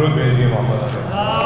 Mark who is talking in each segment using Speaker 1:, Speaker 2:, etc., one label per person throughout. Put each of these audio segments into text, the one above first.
Speaker 1: درود بھیجیے محمد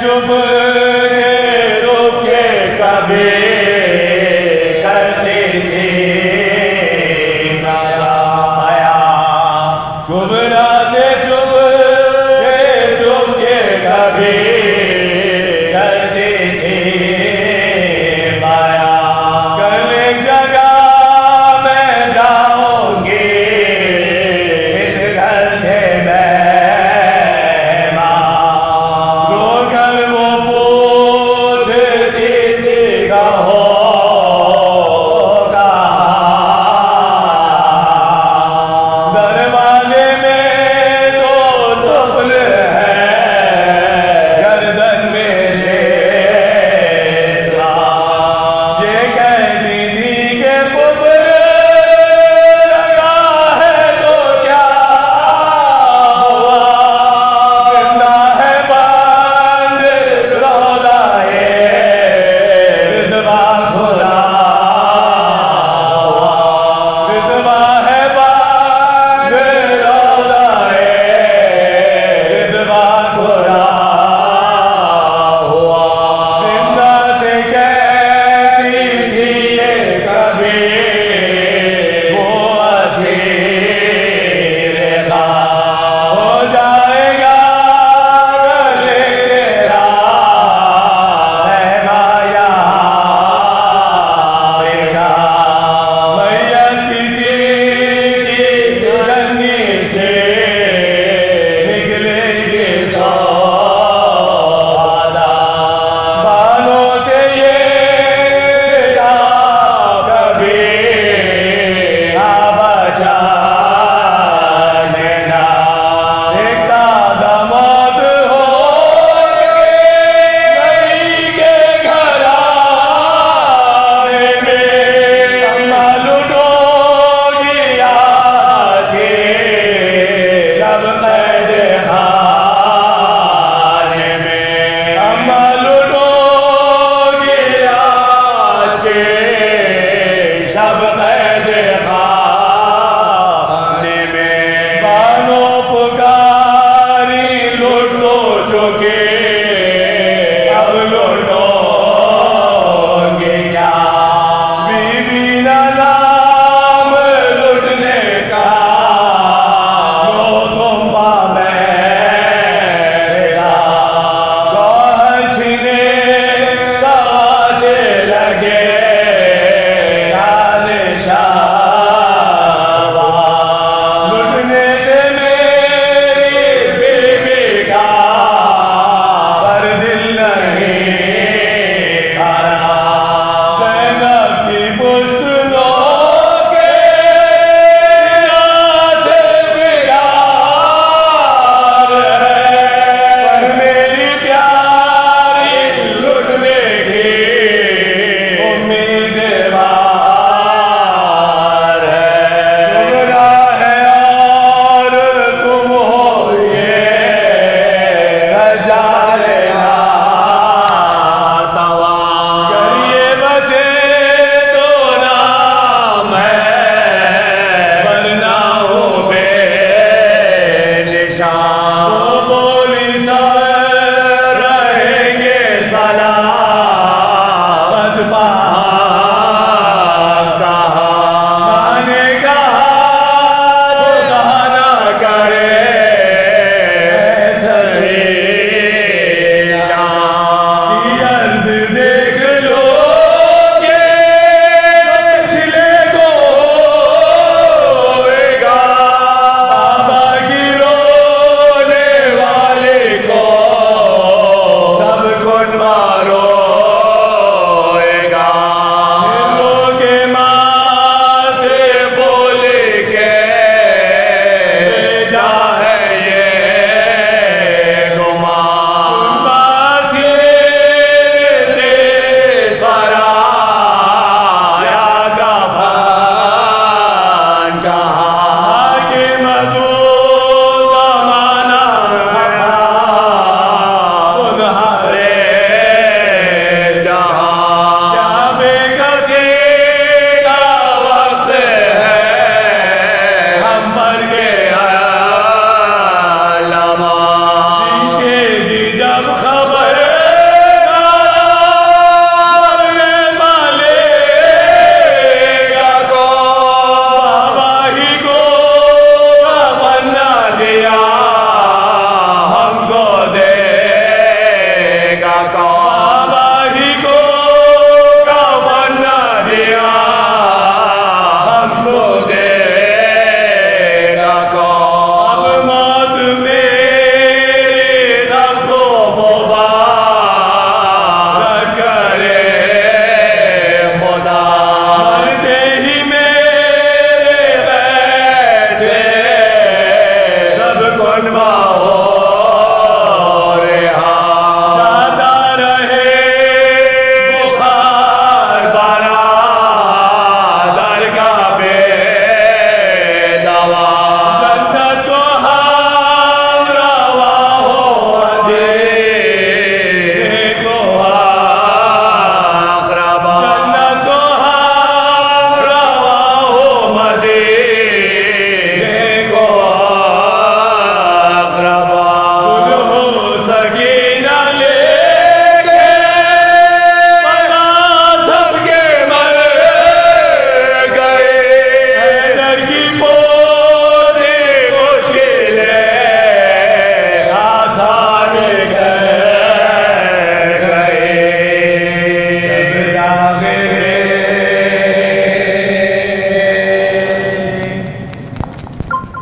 Speaker 1: جب کے روکے کبھی